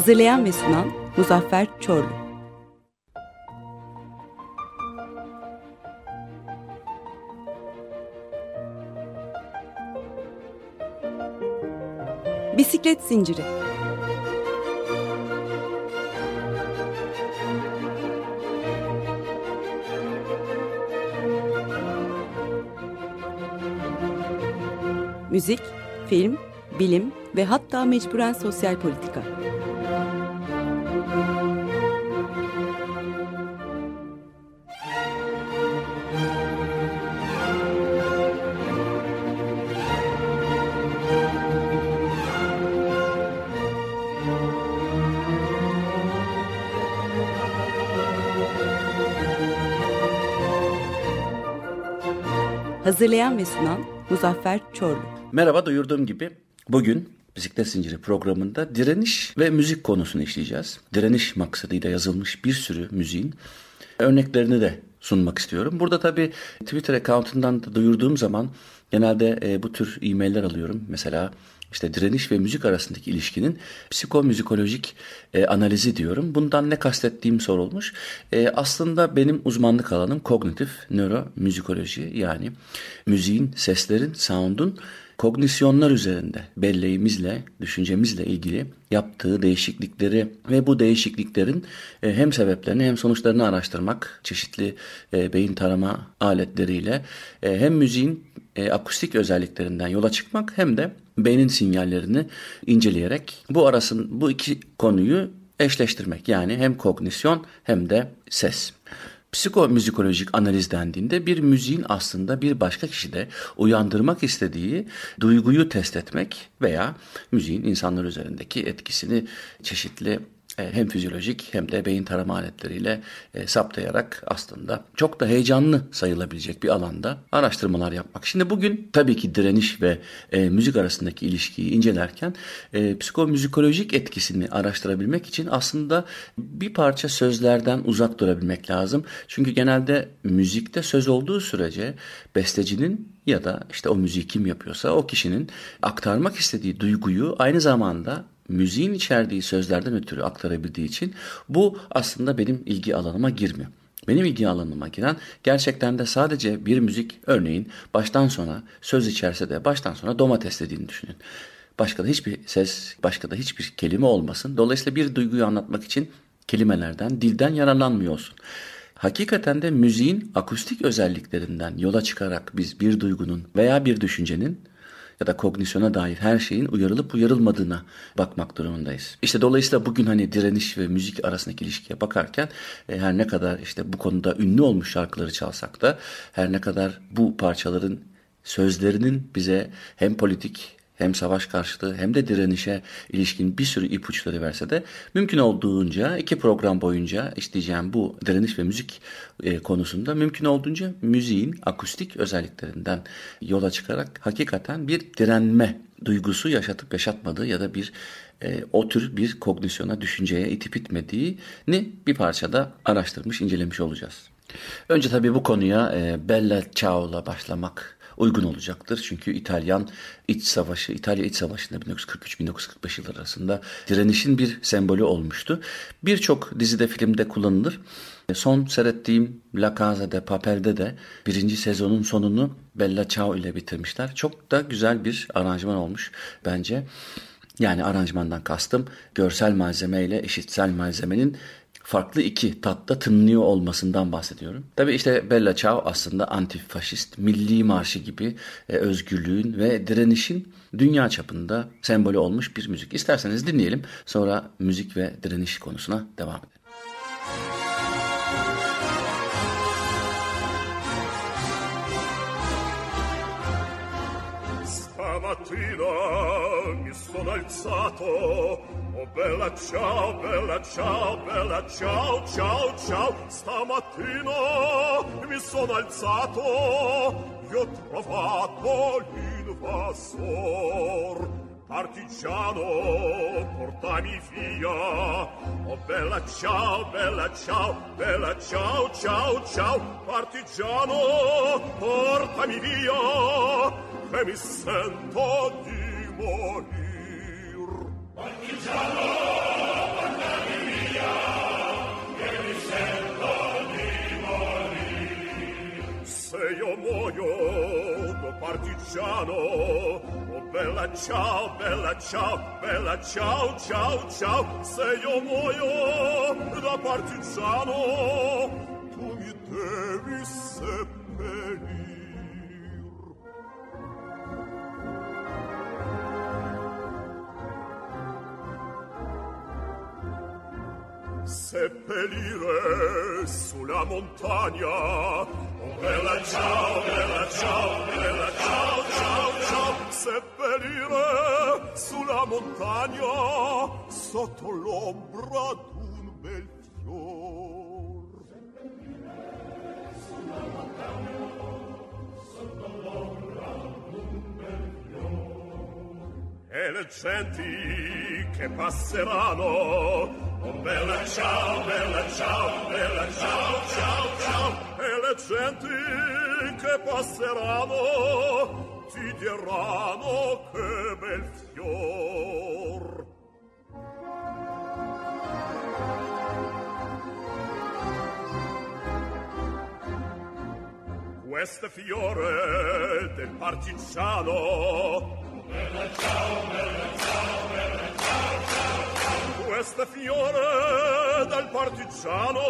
Hazırlayan ve sunan Muzaffer Çorlu. Bisiklet Zinciri Müzik, film, bilim ve hatta mecburen sosyal politika. Hazırlayan ve sunan Muzaffer Çorlu. Merhaba duyurduğum gibi bugün Bisiklet Zinciri programında direniş ve müzik konusunu işleyeceğiz. Direniş maksadıyla yazılmış bir sürü müziğin örneklerini de sunmak istiyorum. Burada tabii Twitter accountundan da duyurduğum zaman genelde e, bu tür e-mailler alıyorum. Mesela işte direniş ve müzik arasındaki ilişkinin psikomüzikolojik e, analizi diyorum. Bundan ne kastettiğim sorulmuş. E, aslında benim uzmanlık alanım kognitif nöromüzikoloji yani müziğin, seslerin, sound'un kognisyonlar üzerinde belleğimizle, düşüncemizle ilgili yaptığı değişiklikleri ve bu değişikliklerin e, hem sebeplerini hem sonuçlarını araştırmak çeşitli e, beyin tarama aletleriyle e, hem müziğin akustik özelliklerinden yola çıkmak hem de beynin sinyallerini inceleyerek bu arasın bu iki konuyu eşleştirmek. Yani hem kognisyon hem de ses. Psikomüzikolojik analiz dendiğinde bir müziğin aslında bir başka kişide uyandırmak istediği duyguyu test etmek veya müziğin insanlar üzerindeki etkisini çeşitli hem fizyolojik hem de beyin tarama aletleriyle e, saptayarak aslında çok da heyecanlı sayılabilecek bir alanda araştırmalar yapmak. Şimdi bugün tabii ki direniş ve e, müzik arasındaki ilişkiyi incelerken e, psikomüzikolojik etkisini araştırabilmek için aslında bir parça sözlerden uzak durabilmek lazım. Çünkü genelde müzikte söz olduğu sürece bestecinin ya da işte o müziği kim yapıyorsa o kişinin aktarmak istediği duyguyu aynı zamanda müziğin içerdiği sözlerden ötürü aktarabildiği için bu aslında benim ilgi alanıma girmiyor. Benim ilgi alanıma giren gerçekten de sadece bir müzik örneğin baştan sona söz içerse de baştan sona domates dediğini düşünün. Başka da hiçbir ses, başka da hiçbir kelime olmasın. Dolayısıyla bir duyguyu anlatmak için kelimelerden, dilden yararlanmıyorsun. Hakikaten de müziğin akustik özelliklerinden yola çıkarak biz bir duygunun veya bir düşüncenin ya da kognisyona dair her şeyin uyarılıp uyarılmadığına bakmak durumundayız. İşte dolayısıyla bugün hani direniş ve müzik arasındaki ilişkiye bakarken e, her ne kadar işte bu konuda ünlü olmuş şarkıları çalsak da her ne kadar bu parçaların sözlerinin bize hem politik hem savaş karşıtı hem de direnişe ilişkin bir sürü ipuçları verse de mümkün olduğunca iki program boyunca işleyeceğim bu direniş ve müzik e, konusunda mümkün olduğunca müziğin akustik özelliklerinden yola çıkarak hakikaten bir direnme duygusu yaşatıp yaşatmadığı ya da bir e, o tür bir kognisyona, düşünceye itip itmediğini bir parçada araştırmış, incelemiş olacağız. Önce tabii bu konuya e, Bella Ciao'la başlamak uygun olacaktır. Çünkü İtalyan iç savaşı, İtalya iç savaşında 1943-1945 yılları arasında direnişin bir sembolü olmuştu. Birçok dizide, filmde kullanılır. Son seyrettiğim La Casa de Papel'de de birinci sezonun sonunu Bella Ciao ile bitirmişler. Çok da güzel bir aranjman olmuş bence. Yani aranjmandan kastım görsel malzeme ile işitsel malzemenin farklı iki tatta tınlıyor olmasından bahsediyorum. Tabii işte Bella Ciao aslında antifaşist, milli marşı gibi e, özgürlüğün ve direnişin dünya çapında sembolü olmuş bir müzik. İsterseniz dinleyelim sonra müzik ve direniş konusuna devam edelim. Stamattina mi sono alzato. Oh bella ciao, bella ciao, bella ciao, ciao, ciao. Stamattina mi sono alzato. E ho trovato l'invasor Partigiano, portami via. Oh bella ciao, bella ciao, bella ciao, ciao, ciao. Partigiano, portami via. Che mi sento di. Partigiano, oh bella ciao, bella ciao, bella ciao, ciao, ciao, se io muoio da partigiano, tu mi devi seppellire. Seppellire sulla montagna. Oh bella ciao, bella ciao, bella ciao, ciao, ciao, seppellire sulla montagna sotto l'ombra d'un bel fior. Sulla montagna, sotto l'ombra d'un bel fior. E le genti che passeranno Oh bella ciao, bella ciao, bella ciao, ciao, ciao. E le genti che passeranno ti diranno che bel fior. Questo fiore del partigiano. Oh bella ciao, bella ciao, bella ciao, ciao Questo fiore del partigiano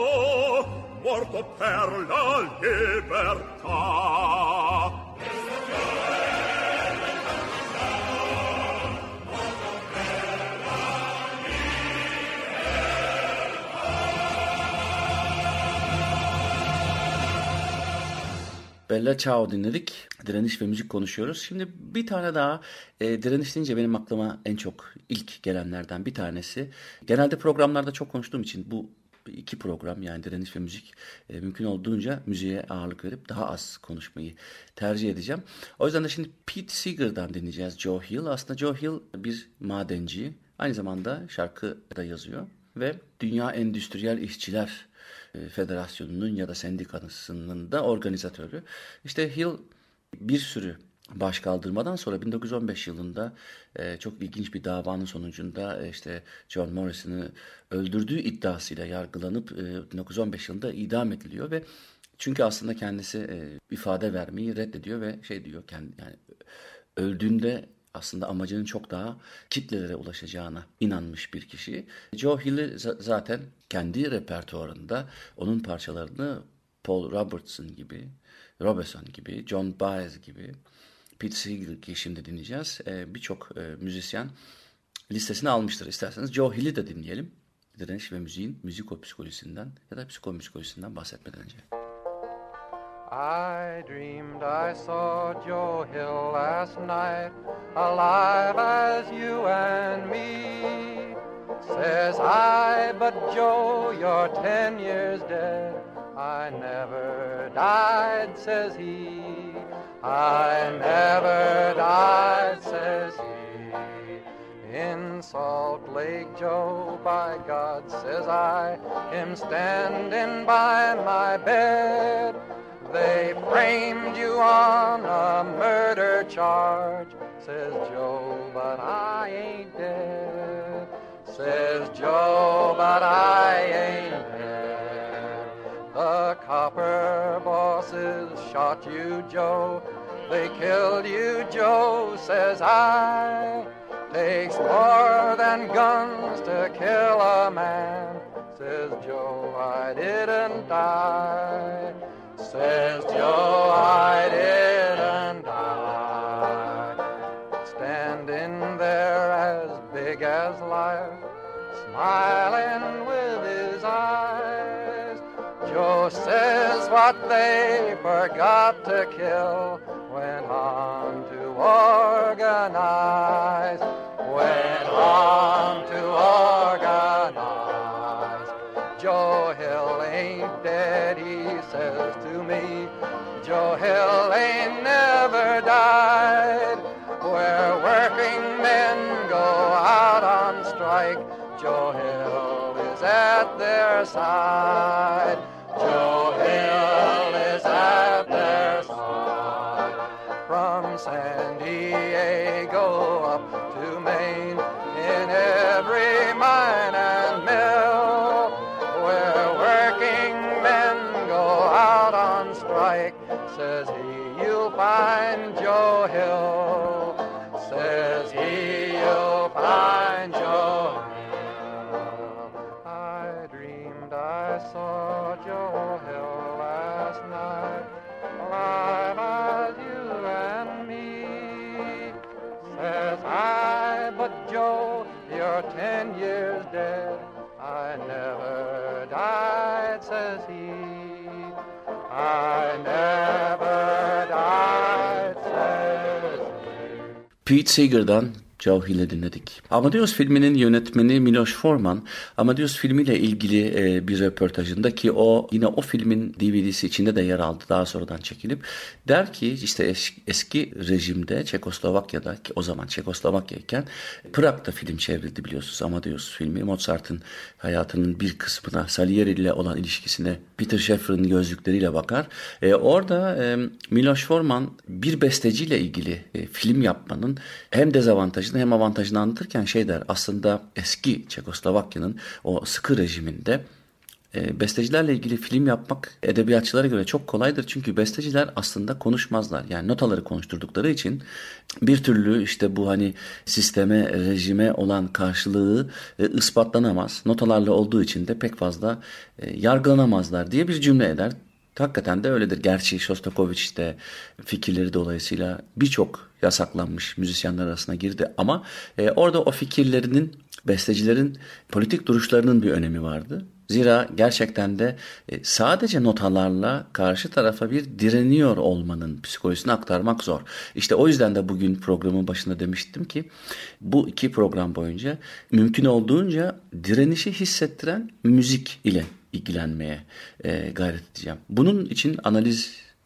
morto per la libertà. Bella Ciao dinledik. Direniş ve müzik konuşuyoruz. Şimdi bir tane daha e, direniş deyince benim aklıma en çok ilk gelenlerden bir tanesi. Genelde programlarda çok konuştuğum için bu iki program yani direniş ve müzik e, mümkün olduğunca müziğe ağırlık verip daha az konuşmayı tercih edeceğim. O yüzden de şimdi Pete Seeger'dan dinleyeceğiz Joe Hill. Aslında Joe Hill bir madenci. Aynı zamanda şarkı da yazıyor ve Dünya Endüstriyel İşçiler e, Federasyonu'nun ya da sendikasının da organizatörü. İşte Hill bir sürü baş kaldırmadan sonra 1915 yılında e, çok ilginç bir davanın sonucunda e, işte John Morrison'ı öldürdüğü iddiasıyla yargılanıp e, 1915 yılında idam ediliyor ve çünkü aslında kendisi e, ifade vermeyi reddediyor ve şey diyor kendi yani öldüğünde aslında amacının çok daha kitlelere ulaşacağına inanmış bir kişi. Joe Hill'i zaten kendi repertuarında onun parçalarını Paul Robertson gibi Robeson gibi, John Baez gibi, Pete Seeger ki şimdi dinleyeceğiz. E, Birçok e, müzisyen listesine almıştır. İsterseniz Joe Hill'i de dinleyelim. Direniş ve müziğin müzikopsikolojisinden ya da psikomüzikolojisinden bahsetmeden önce. I dreamed I saw Joe Hill last night, alive as you and me. Says I, but Joe, you're ten years dead. I never died, says he. I never died, says he. In Salt Lake Joe, by God, says I, him standing by my bed. They framed you on a murder charge, says Joe, but I ain't dead. Says Joe, but I ain't copper bosses shot you, Joe. They killed you, Joe, says I. Takes more than guns to kill a man, Says Joe, I didn't die. Says Joe, I didn't die. Standing there as big as life, smiling says what they forgot to kill went on to organize. Went on to organize. Joe Hill ain't dead, he says to me. Joe Hill ain't never died. Where working men go out on strike, Joe Hill is at their side. From San Diego up Pete Seeger'dan Hill'i dinledik. Amadeus filminin yönetmeni Miloš Forman, Amadeus filmiyle ilgili e, bir röportajında ki o yine o filmin DVD'si içinde de yer aldı daha sonradan çekilip der ki işte es, eski rejimde Çekoslovakya'da ki o zaman Çekoslovakya'yken Prag'da film çevrildi biliyorsunuz Amadeus filmi Mozart'ın hayatının bir kısmına Salieri ile olan ilişkisine Peter Shaffer'ın gözlükleriyle bakar. E, orada e, Miloš Forman bir besteciyle ilgili e, film yapmanın hem dezavantajını hem avantajını anlatırken şey der aslında eski Çekoslovakya'nın o sıkı rejiminde e, bestecilerle ilgili film yapmak edebiyatçılara göre çok kolaydır. Çünkü besteciler aslında konuşmazlar. Yani notaları konuşturdukları için bir türlü işte bu hani sisteme, rejime olan karşılığı e, ispatlanamaz. Notalarla olduğu için de pek fazla e, yargılanamazlar diye bir cümle eder. Hakikaten de öyledir. Gerçi Shostakovich de fikirleri dolayısıyla birçok yasaklanmış müzisyenler arasına girdi. Ama e, orada o fikirlerinin, bestecilerin politik duruşlarının bir önemi vardı. Zira gerçekten de e, sadece notalarla karşı tarafa bir direniyor olmanın psikolojisini aktarmak zor. İşte o yüzden de bugün programın başında demiştim ki bu iki program boyunca mümkün olduğunca direnişi hissettiren müzik ile ilgilenmeye e, gayret edeceğim. Bunun için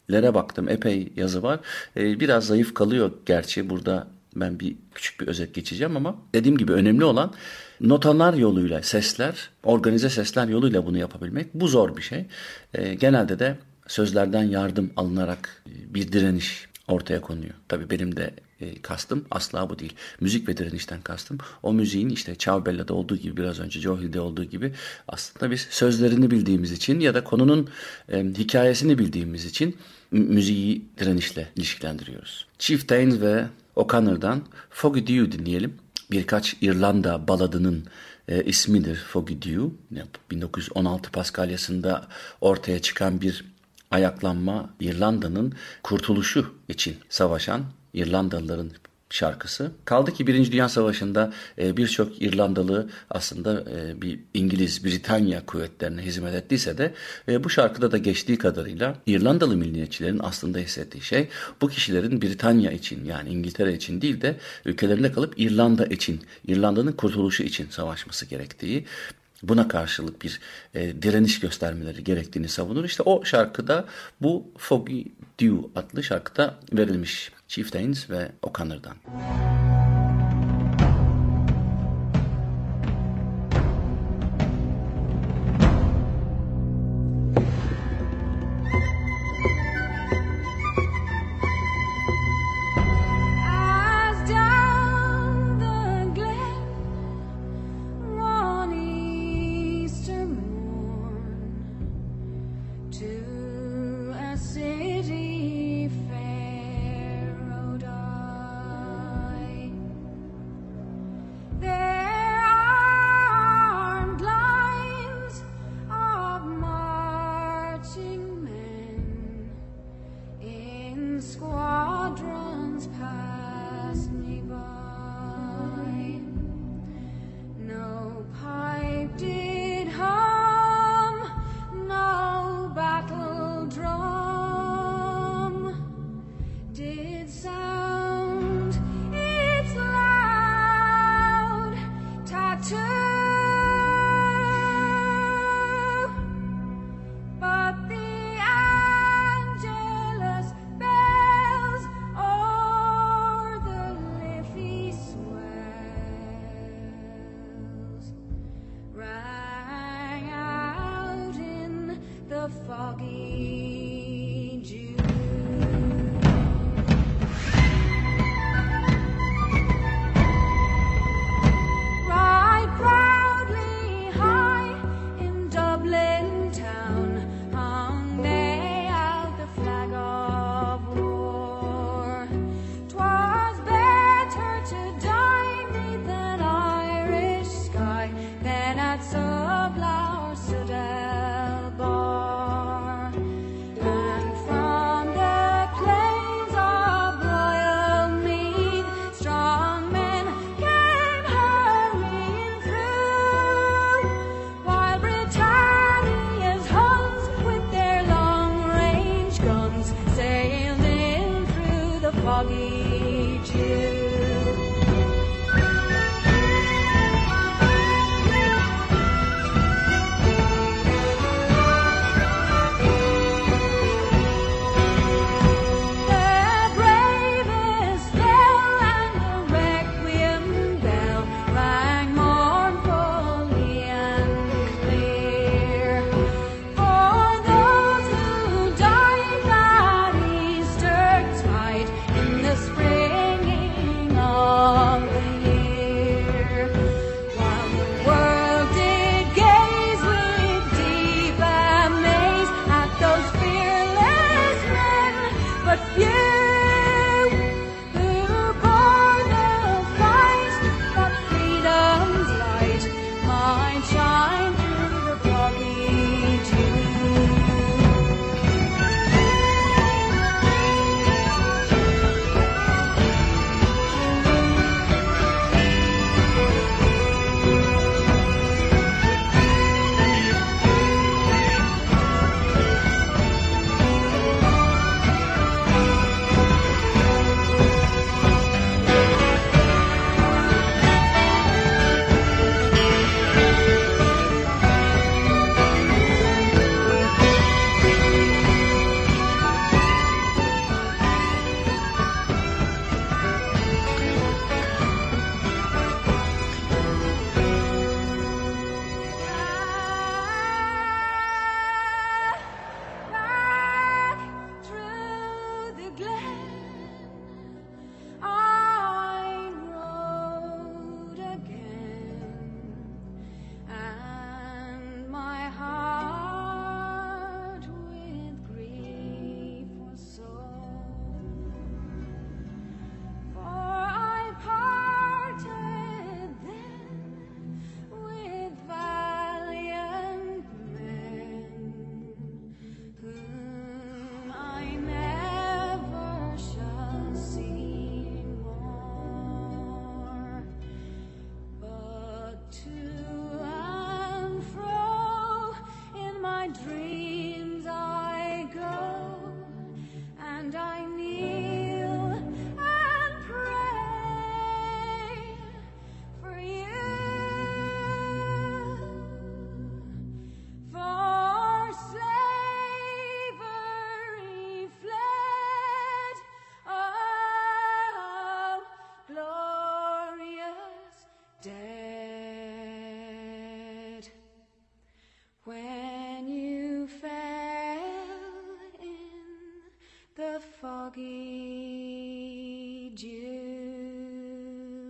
analizlere baktım. Epey yazı var. E, biraz zayıf kalıyor gerçi burada ben bir küçük bir özet geçeceğim ama dediğim gibi önemli olan notalar yoluyla sesler, organize sesler yoluyla bunu yapabilmek. Bu zor bir şey. E, genelde de sözlerden yardım alınarak bir direniş ortaya konuyor. Tabii benim de e, kastım asla bu değil. Müzik ve direnişten kastım. O müziğin işte Ciao Bella'da olduğu gibi biraz önce Joe Hill'de olduğu gibi aslında biz sözlerini bildiğimiz için ya da konunun e, hikayesini bildiğimiz için müziği direnişle ilişkilendiriyoruz. Chieftains ve O'Connor'dan Foggy Dew dinleyelim. Birkaç İrlanda baladının e, ismidir Foggy Dew. 1916 Paskalyası'nda ortaya çıkan bir ayaklanma İrlanda'nın kurtuluşu için savaşan İrlandalıların şarkısı. Kaldı ki Birinci Dünya Savaşı'nda e, birçok İrlandalı aslında e, bir İngiliz, Britanya kuvvetlerine hizmet ettiyse de e, bu şarkıda da geçtiği kadarıyla İrlandalı milliyetçilerin aslında hissettiği şey bu kişilerin Britanya için yani İngiltere için değil de ülkelerinde kalıp İrlanda için, İrlanda'nın kurtuluşu için savaşması gerektiği buna karşılık bir e, direniş göstermeleri gerektiğini savunur. İşte o şarkıda bu Foggy Dew adlı şarkıda verilmiş Chieftains ve O'Connor'dan. As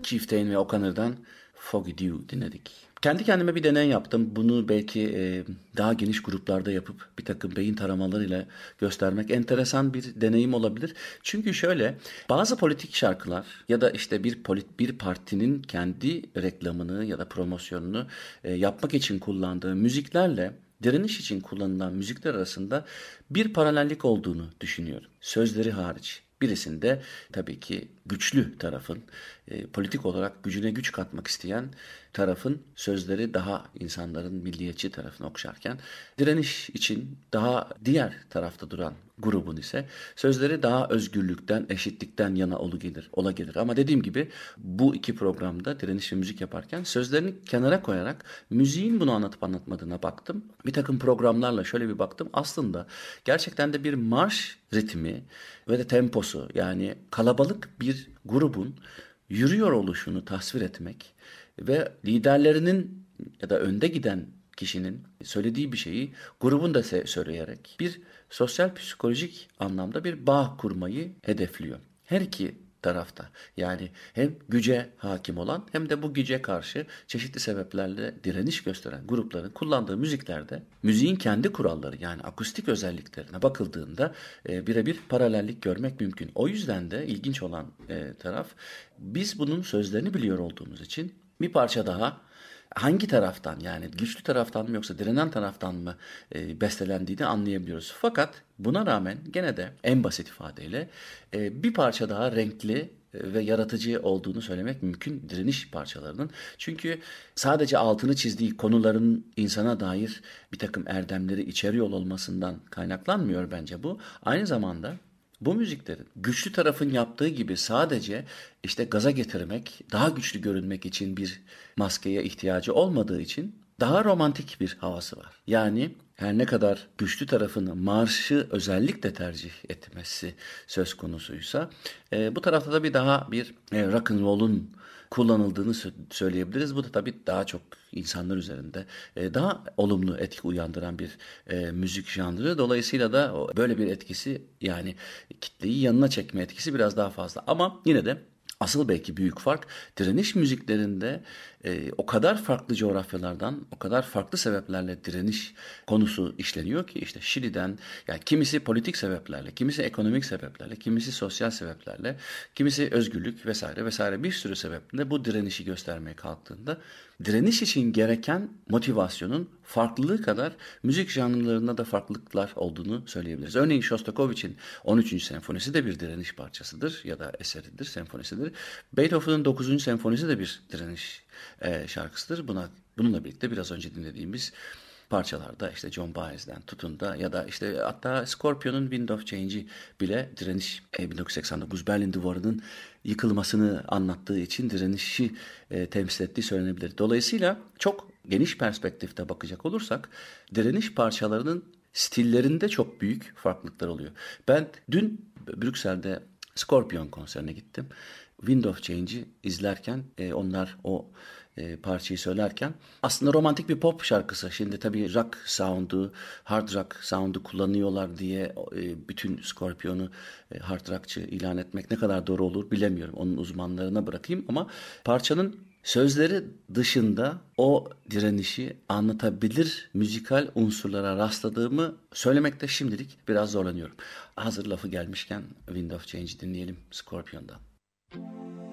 Chieftain ve O'Connor'dan Foggy Dew dinledik. Kendi kendime bir deney yaptım. Bunu belki e, daha geniş gruplarda yapıp bir takım beyin taramalarıyla göstermek enteresan bir deneyim olabilir. Çünkü şöyle bazı politik şarkılar ya da işte bir polit bir partinin kendi reklamını ya da promosyonunu e, yapmak için kullandığı müziklerle direniş için kullanılan müzikler arasında bir paralellik olduğunu düşünüyorum. Sözleri hariç. Birisinde tabii ki güçlü tarafın, e, politik olarak gücüne güç katmak isteyen tarafın sözleri daha insanların milliyetçi tarafını okşarken, direniş için daha diğer tarafta duran grubun ise sözleri daha özgürlükten, eşitlikten yana olu gelir, ola gelir. Ama dediğim gibi bu iki programda direniş ve müzik yaparken sözlerini kenara koyarak müziğin bunu anlatıp anlatmadığına baktım. Bir takım programlarla şöyle bir baktım. Aslında gerçekten de bir marş ritmi ve de temposu yani kalabalık bir grubun yürüyor oluşunu tasvir etmek ve liderlerinin ya da önde giden kişinin söylediği bir şeyi grubun da söyleyerek bir sosyal psikolojik anlamda bir bağ kurmayı hedefliyor. Her iki tarafta. Yani hem güce hakim olan hem de bu güce karşı çeşitli sebeplerle direniş gösteren grupların kullandığı müziklerde müziğin kendi kuralları yani akustik özelliklerine bakıldığında e, birebir paralellik görmek mümkün. O yüzden de ilginç olan e, taraf biz bunun sözlerini biliyor olduğumuz için bir parça daha hangi taraftan yani güçlü taraftan mı yoksa direnen taraftan mı e, bestelendiğini anlayabiliyoruz. Fakat buna rağmen gene de en basit ifadeyle e, bir parça daha renkli e, ve yaratıcı olduğunu söylemek mümkün direniş parçalarının. Çünkü sadece altını çizdiği konuların insana dair bir takım erdemleri içeriyor olmasından kaynaklanmıyor bence bu. Aynı zamanda bu müziklerin güçlü tarafın yaptığı gibi sadece işte gaza getirmek, daha güçlü görünmek için bir maskeye ihtiyacı olmadığı için daha romantik bir havası var. Yani her ne kadar güçlü tarafın marşı özellikle tercih etmesi söz konusuysa e, bu tarafta da bir daha bir e, rock kullanıldığını söyleyebiliriz. Bu da tabii daha çok insanlar üzerinde e, daha olumlu etki uyandıran bir e, müzik janrı. Dolayısıyla da böyle bir etkisi yani kitleyi yanına çekme etkisi biraz daha fazla. Ama yine de Asıl belki büyük fark direniş müziklerinde e, o kadar farklı coğrafyalardan, o kadar farklı sebeplerle direniş konusu işleniyor ki işte Şili'den yani kimisi politik sebeplerle, kimisi ekonomik sebeplerle, kimisi sosyal sebeplerle, kimisi özgürlük vesaire vesaire bir sürü sebeple bu direnişi göstermeye kalktığında direniş için gereken motivasyonun farklılığı kadar müzik janrlarında da farklılıklar olduğunu söyleyebiliriz. Örneğin Shostakovich'in 13. senfonisi de bir direniş parçasıdır ya da eseridir, senfonisidir. Beethoven'ın 9. senfonisi de bir direniş e, şarkısıdır. Buna bununla birlikte biraz önce dinlediğimiz parçalarda işte John Baez'den tutun da ya da işte hatta Scorpion'un Wind of Change'i bile direniş e, 1989 Berlin Duvarı'nın yıkılmasını anlattığı için direnişi e, temsil ettiği söylenebilir. Dolayısıyla çok geniş perspektifte bakacak olursak direniş parçalarının stillerinde çok büyük farklılıklar oluyor. Ben dün Brüksel'de Scorpion konserine gittim. Wind of Change'i izlerken e, onlar o e, parçayı söylerken aslında romantik bir pop şarkısı. Şimdi tabii rock sound'u, hard rock sound'u kullanıyorlar diye e, bütün Scorpion'u e, hard rockçı ilan etmek ne kadar doğru olur bilemiyorum. Onun uzmanlarına bırakayım ama parçanın sözleri dışında o direnişi anlatabilir müzikal unsurlara rastladığımı söylemekte şimdilik biraz zorlanıyorum. Hazır lafı gelmişken Wind of Change dinleyelim Scorpion'dan. Thank you.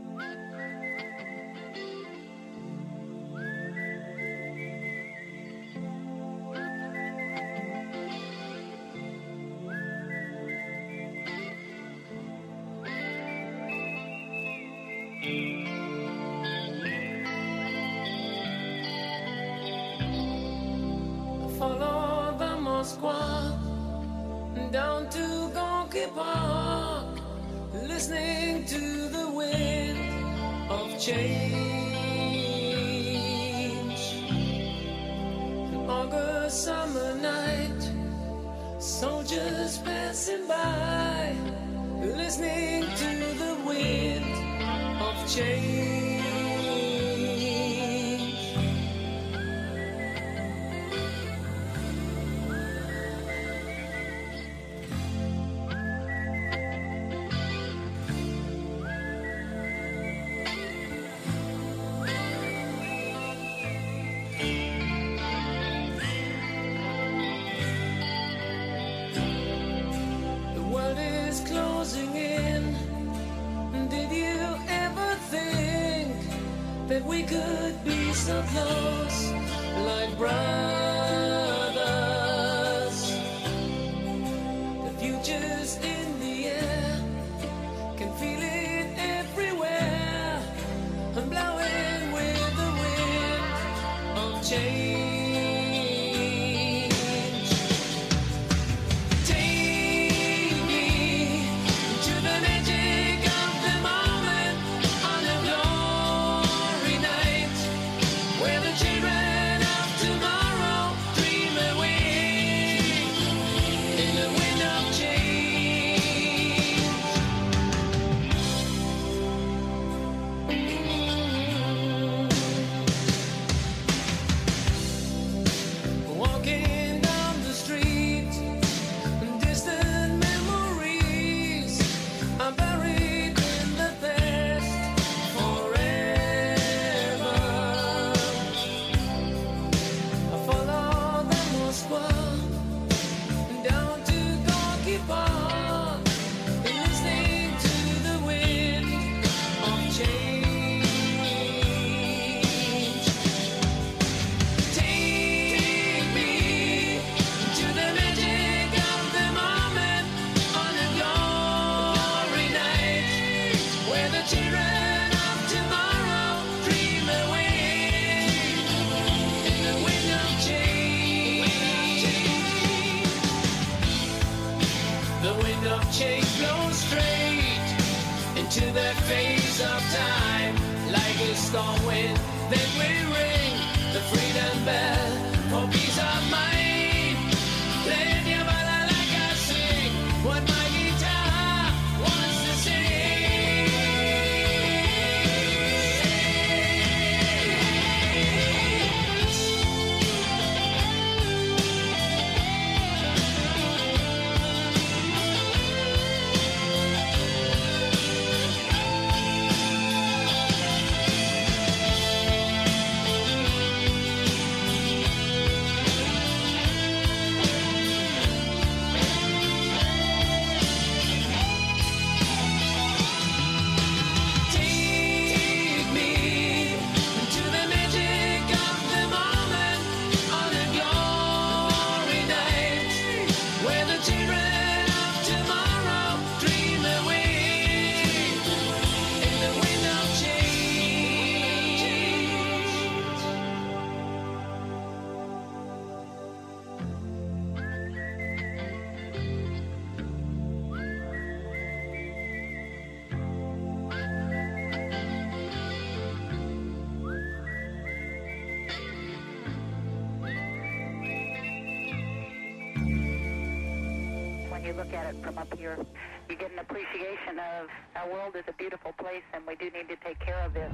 World is a beautiful place and we do need to take care of it.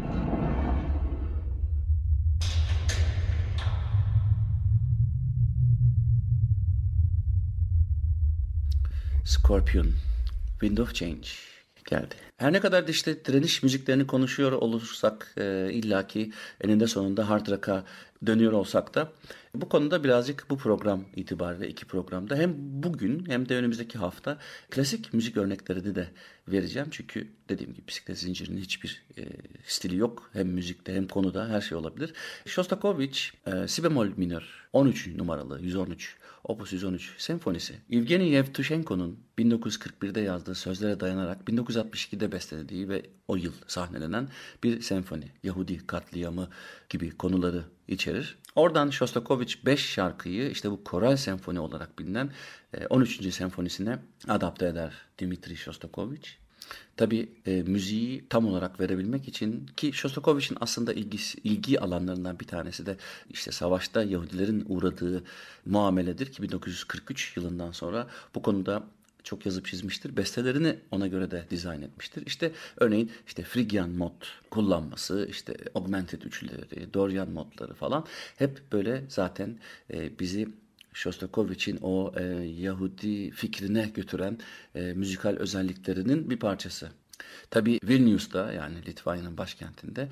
Scorpion, Wind of Change geldi. Her ne kadar da işte direniş müziklerini konuşuyor olursak e, illaki eninde sonunda hard rock'a dönüyor olsak da bu konuda birazcık bu program itibariyle iki programda hem bugün hem de önümüzdeki hafta klasik müzik örneklerini de vereceğim. Çünkü dediğim gibi bisiklet zincirinin hiçbir e, stili yok. Hem müzikte hem konuda her şey olabilir. Shostakovich e, si bemol minör 13 numaralı 113 Opus 113 senfonisi. Evgeny Yevtushenko'nun 1941'de yazdığı sözlere dayanarak 1962'de bestelediği ve o yıl sahnelenen bir senfoni. Yahudi katliamı gibi konuları içerir. Oradan Shostakovich 5 şarkıyı işte bu koral senfoni olarak bilinen e, 13. senfonisine adapte eder Dimitri Shostakovich. Tabi e, müziği tam olarak verebilmek için ki Shostakovich'in aslında ilgisi, ilgi alanlarından bir tanesi de işte savaşta Yahudilerin uğradığı muameledir ki 1943 yılından sonra bu konuda çok yazıp çizmiştir. Bestelerini ona göre de dizayn etmiştir. İşte örneğin işte Phrygian mod kullanması, işte augmented üçlüleri, Dorian modları falan hep böyle zaten e, bizi Shostakovich'in o e, Yahudi fikrine götüren e, müzikal özelliklerinin bir parçası. Tabi Vilnius'ta yani Litvanya'nın başkentinde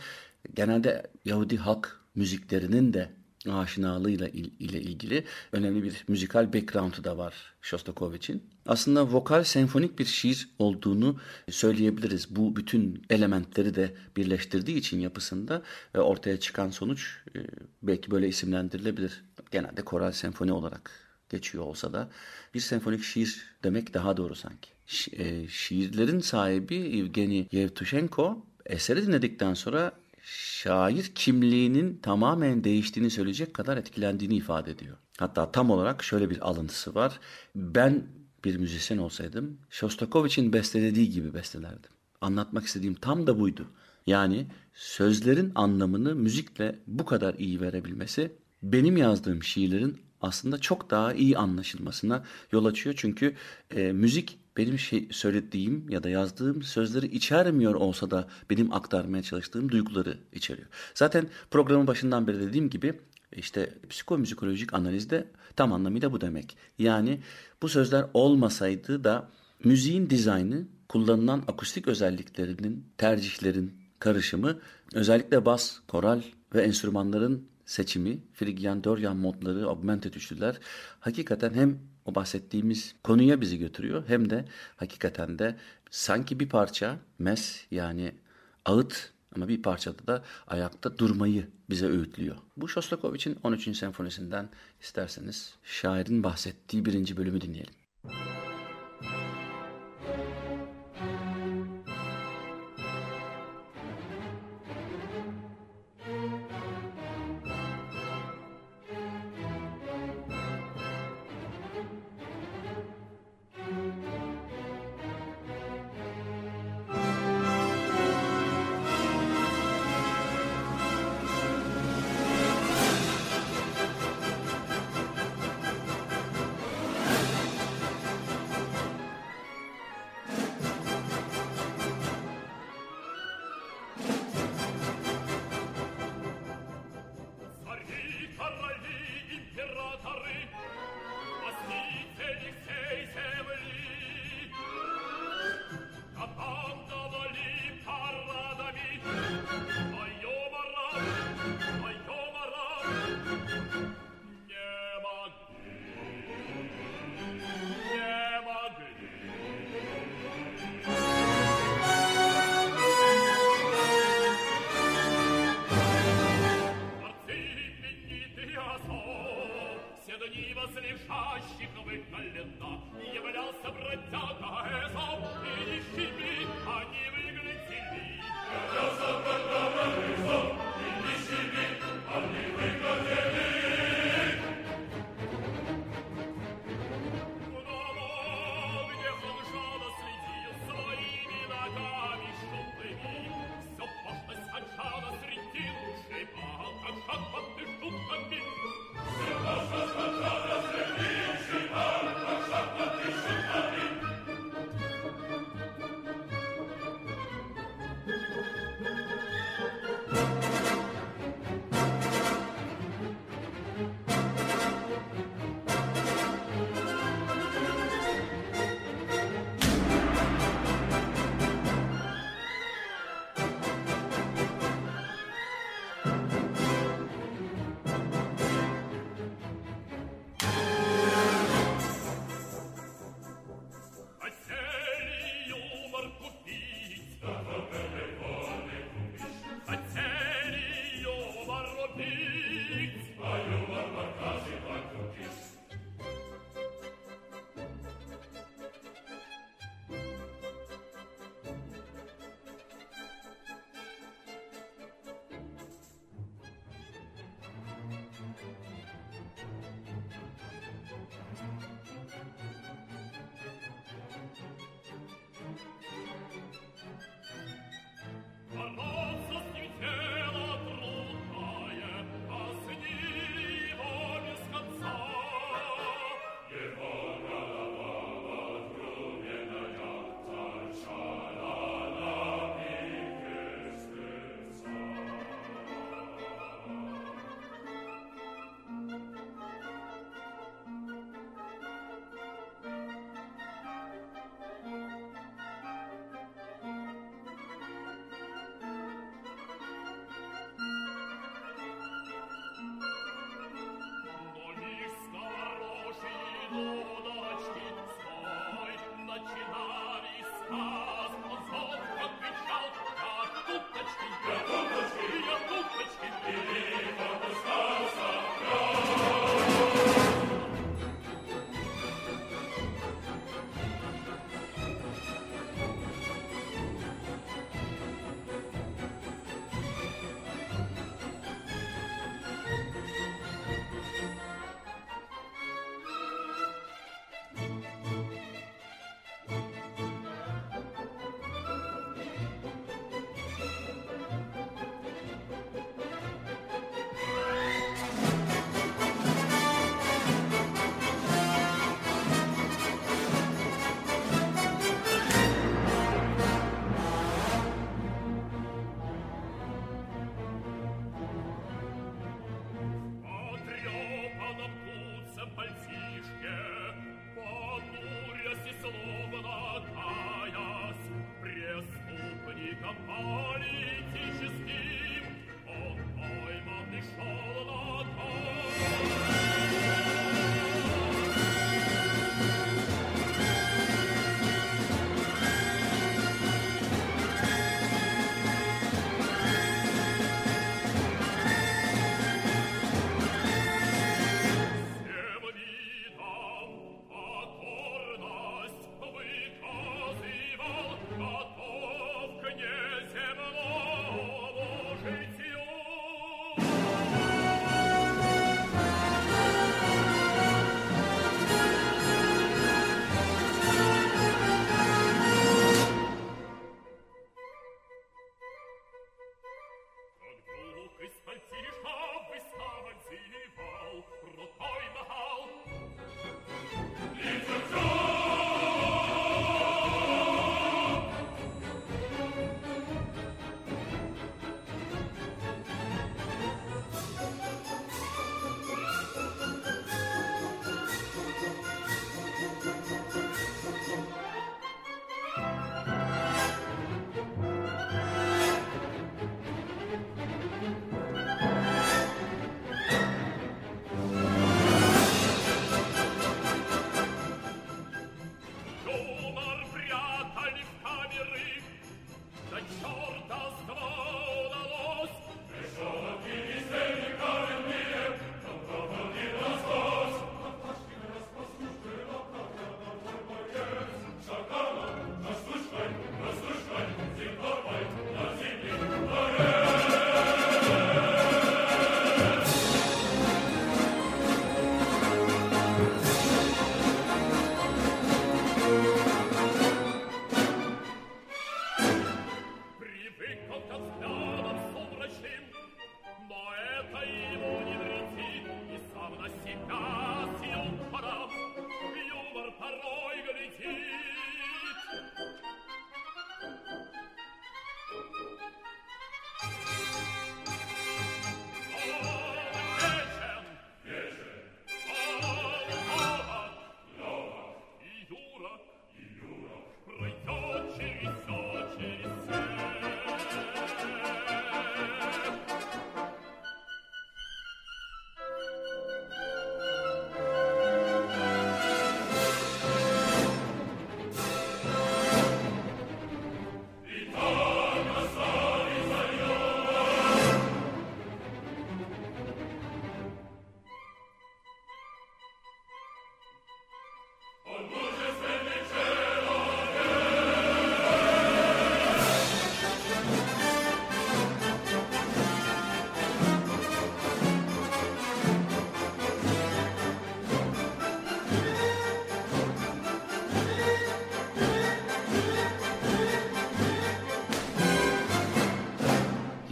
genelde Yahudi halk müziklerinin de aşinalığıyla il- ile ilgili önemli bir müzikal background'u da var Shostakovich'in. Aslında vokal senfonik bir şiir olduğunu söyleyebiliriz. Bu bütün elementleri de birleştirdiği için yapısında e, ortaya çıkan sonuç e, belki böyle isimlendirilebilir. Genelde koral senfoni olarak geçiyor olsa da bir senfonik şiir demek daha doğru sanki. Şi- e, şiirlerin sahibi Evgeni Yevtushenko eseri dinledikten sonra şair kimliğinin tamamen değiştiğini söyleyecek kadar etkilendiğini ifade ediyor. Hatta tam olarak şöyle bir alıntısı var. Ben bir müzisyen olsaydım Shostakovich'in bestelediği gibi bestelerdim. Anlatmak istediğim tam da buydu. Yani sözlerin anlamını müzikle bu kadar iyi verebilmesi benim yazdığım şiirlerin aslında çok daha iyi anlaşılmasına yol açıyor. Çünkü e, müzik benim şey söylediğim ya da yazdığım sözleri içermiyor olsa da benim aktarmaya çalıştığım duyguları içeriyor. Zaten programın başından beri dediğim gibi işte psikomüzikolojik analizde tam anlamıyla bu demek. Yani bu sözler olmasaydı da müziğin dizaynı kullanılan akustik özelliklerinin, tercihlerin karışımı özellikle bas, koral ve enstrümanların seçimi, Frigyan, Dorian modları, augmented üçlüler hakikaten hem o bahsettiğimiz konuya bizi götürüyor hem de hakikaten de sanki bir parça mes yani ağıt ama bir parçada da ayakta durmayı bize öğütlüyor. Bu Shostakovich'in 13. senfonisinden isterseniz şairin bahsettiği birinci bölümü dinleyelim.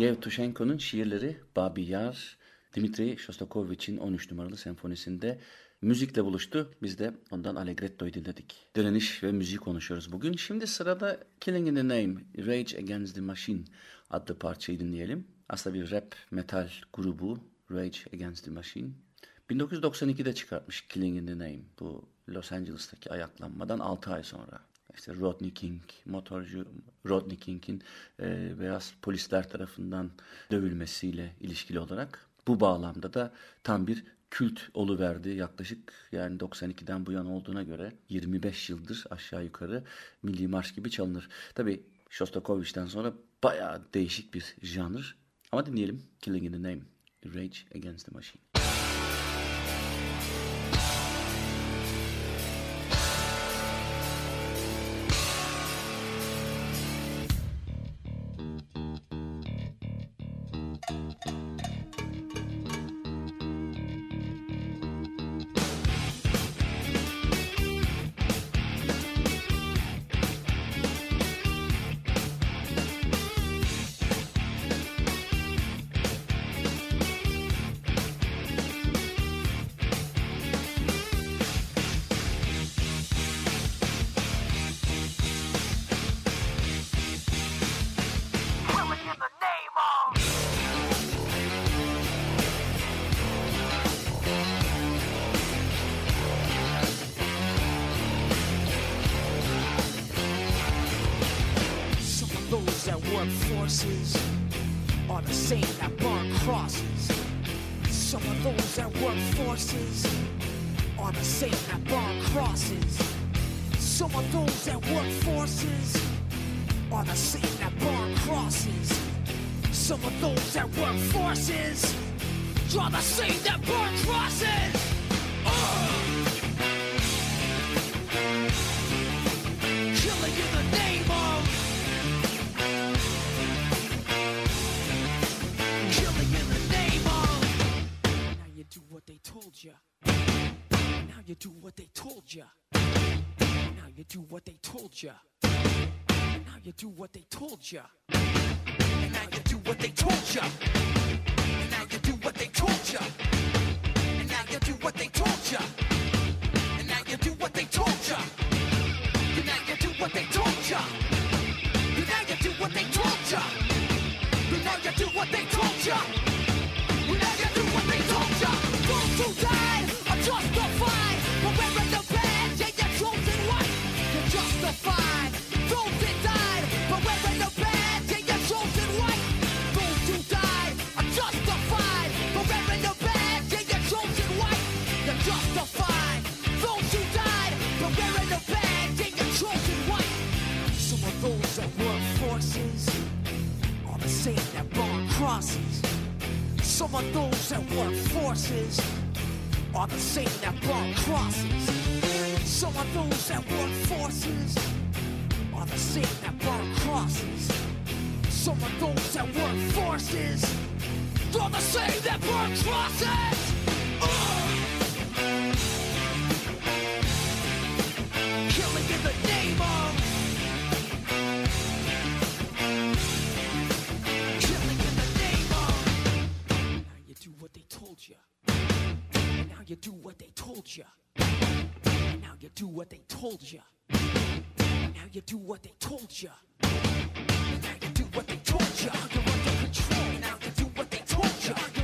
Yevtushenko'nun şiirleri Babi Yar, Dimitri Shostakovich'in 13 numaralı senfonisinde müzikle buluştu. Biz de ondan Allegretto'yu dinledik. Direniş ve müziği konuşuyoruz bugün. Şimdi sırada Killing in the Name, Rage Against the Machine adlı parçayı dinleyelim. Aslında bir rap metal grubu Rage Against the Machine. 1992'de çıkartmış Killing in the Name. Bu Los Angeles'taki ayaklanmadan 6 ay sonra. İşte Rodney King, motorcu Rodney King'in e, beyaz polisler tarafından dövülmesiyle ilişkili olarak bu bağlamda da tam bir kült oluverdi. Yaklaşık yani 92'den bu yana olduğuna göre 25 yıldır aşağı yukarı Milli Marş gibi çalınır. Tabi Shostakovich'ten sonra bayağı değişik bir janr. Ama dinleyelim Killing in the Name, Rage Against the Machine. Forces are the same that burn crosses. Ugh. Killing in the name of Killing in the name of. Now you do what they told ya. Now you do what they told ya. Now you do what they told ya. Now you do what they told ya you do. And now you do what they told you. And now you do what they told. And now you do what they told. And now you do what they told. And now you do what they told. And now you do what they told. And now you do what they told justified. Wearing the badge, yeah, you're chosen one. You're justified. Burn crosses. Some of those that work forces are the same that burn crosses. Some of those that work forces are the same that burn crosses. Some of those that work forces are the same that burn crosses. You. Now you do what they told you. Now you do what they told you. Now you do what they told you. Now you do what they told you. You're under control. Now you do what they told you.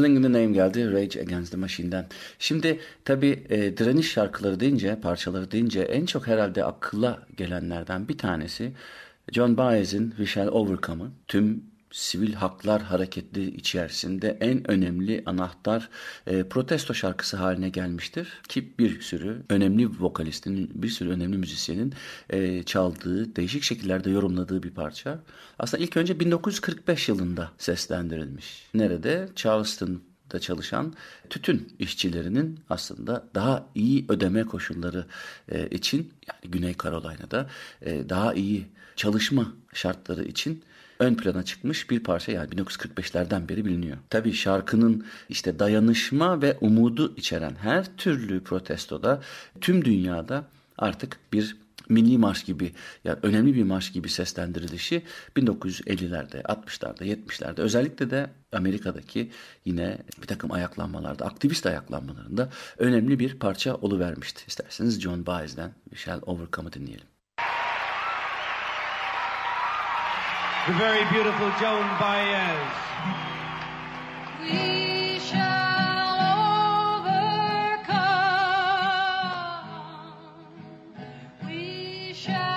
Killing in the Name geldi Rage Against the Machine'den. Şimdi tabi e, direniş şarkıları deyince, parçaları deyince en çok herhalde akılla gelenlerden bir tanesi John Baez'in We Shall Overcome'ı. Tüm sivil haklar hareketi içerisinde en önemli anahtar e, protesto şarkısı haline gelmiştir. Ki bir sürü önemli vokalistin, bir sürü önemli müzisyenin e, çaldığı, değişik şekillerde yorumladığı bir parça. Aslında ilk önce 1945 yılında seslendirilmiş. Nerede? Charleston'da çalışan tütün işçilerinin aslında daha iyi ödeme koşulları e, için yani Güney Carolina'da e, daha iyi çalışma şartları için ön plana çıkmış bir parça yani 1945'lerden beri biliniyor. Tabii şarkının işte dayanışma ve umudu içeren her türlü protestoda tüm dünyada artık bir milli marş gibi yani önemli bir marş gibi seslendirilişi 1950'lerde, 60'larda, 70'lerde özellikle de Amerika'daki yine bir takım ayaklanmalarda, aktivist ayaklanmalarında önemli bir parça oluvermişti. İsterseniz John Baez'den We Shall Overcome'ı dinleyelim. The very beautiful Joan Baez. We shall overcome. We shall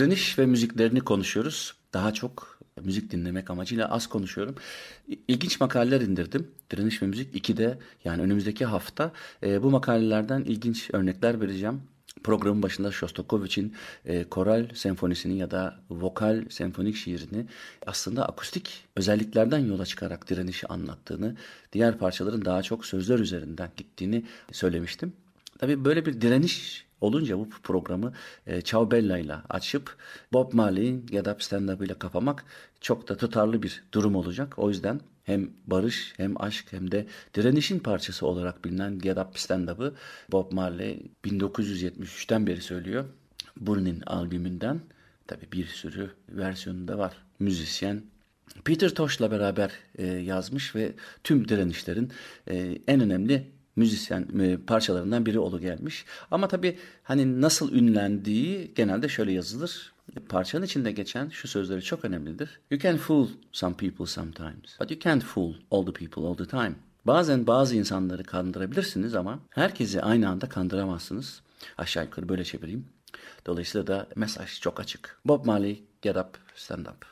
Direniş ve müziklerini konuşuyoruz. Daha çok müzik dinlemek amacıyla az konuşuyorum. İlginç makaleler indirdim. Direniş ve Müzik 2'de yani önümüzdeki hafta e, bu makalelerden ilginç örnekler vereceğim. Programın başında Shostakovich'in e, koral senfonisini ya da vokal senfonik şiirini aslında akustik özelliklerden yola çıkarak direnişi anlattığını, diğer parçaların daha çok sözler üzerinden gittiğini söylemiştim. Tabii böyle bir direniş olunca bu programı e, Ciao ile açıp Bob Marley'in Get Up Stand Up ile kapamak çok da tutarlı bir durum olacak. O yüzden hem barış hem aşk hem de direnişin parçası olarak bilinen Get Up Stand Up'ı Bob Marley 1973'ten beri söylüyor. Burning albümünden tabii bir sürü versiyonu da var. Müzisyen Peter Tosh'la beraber e, yazmış ve tüm direnişlerin e, en önemli müzisyen e, parçalarından biri olu gelmiş. Ama tabii hani nasıl ünlendiği genelde şöyle yazılır. Parçanın içinde geçen şu sözleri çok önemlidir. You can fool some people sometimes, but you can't fool all the people all the time. Bazen bazı insanları kandırabilirsiniz ama herkesi aynı anda kandıramazsınız. Aşağı yukarı böyle çevireyim. Dolayısıyla da mesaj çok açık. Bob Marley, Get Up, Stand Up.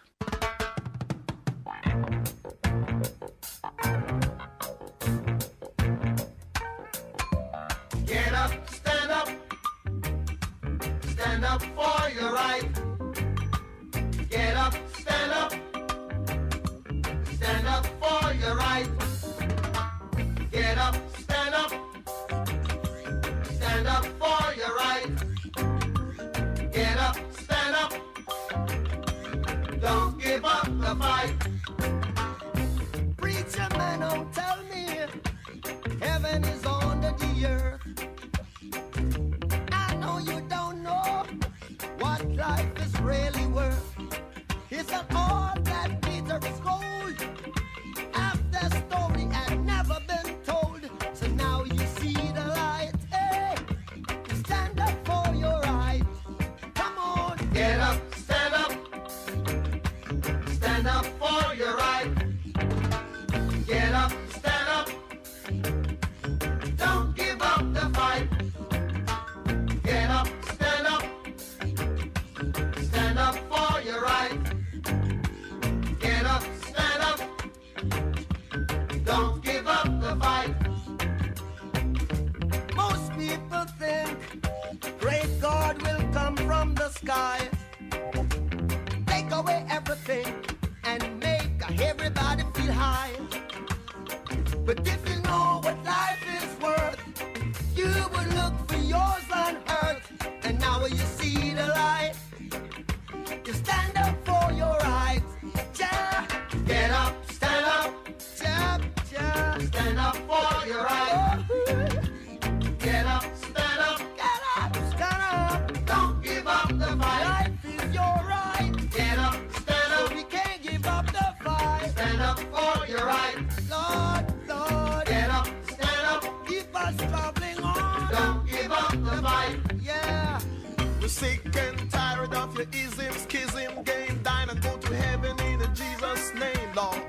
Tired of your ism, schism, game, dine and go to heaven in Jesus' name, Lord.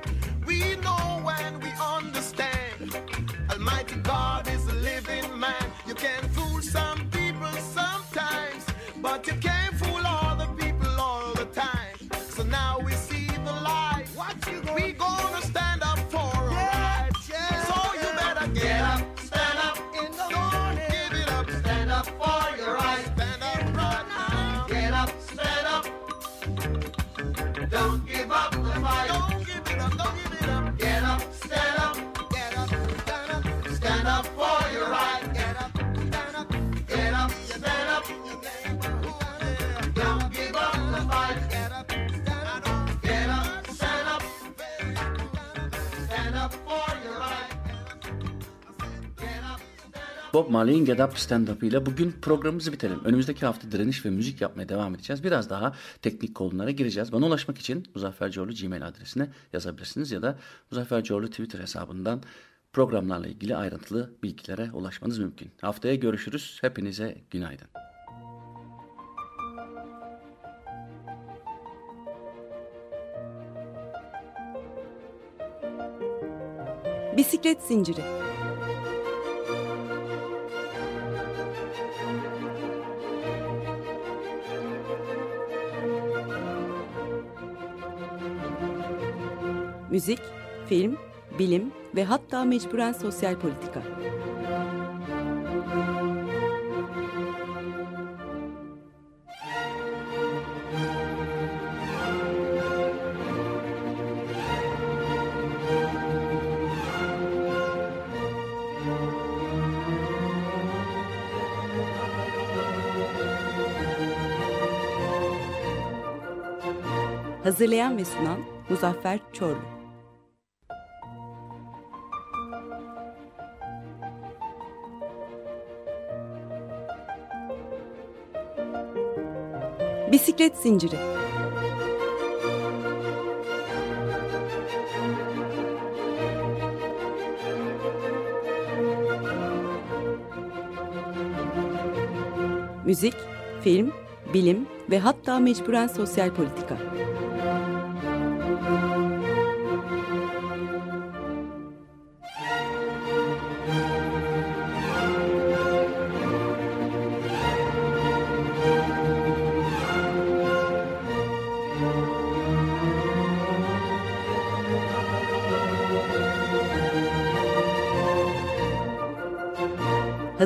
We know and we understand. Almighty God is a living man. You can Bob Marley'in Get Up Stand Up ile bugün programımızı bitelim. Önümüzdeki hafta direniş ve müzik yapmaya devam edeceğiz. Biraz daha teknik konulara gireceğiz. Bana ulaşmak için Muzaffer Coğlu Gmail adresine yazabilirsiniz ya da Muzaffer Coğlu Twitter hesabından programlarla ilgili ayrıntılı bilgilere ulaşmanız mümkün. Haftaya görüşürüz. Hepinize günaydın. Bisiklet zinciri. Müzik, film, bilim ve hatta mecburen sosyal politika. Hazırlayan ve sunan Muzaffer Çorlu. Bisiklet zinciri. Müzik, film, bilim ve hatta mecburen sosyal politika.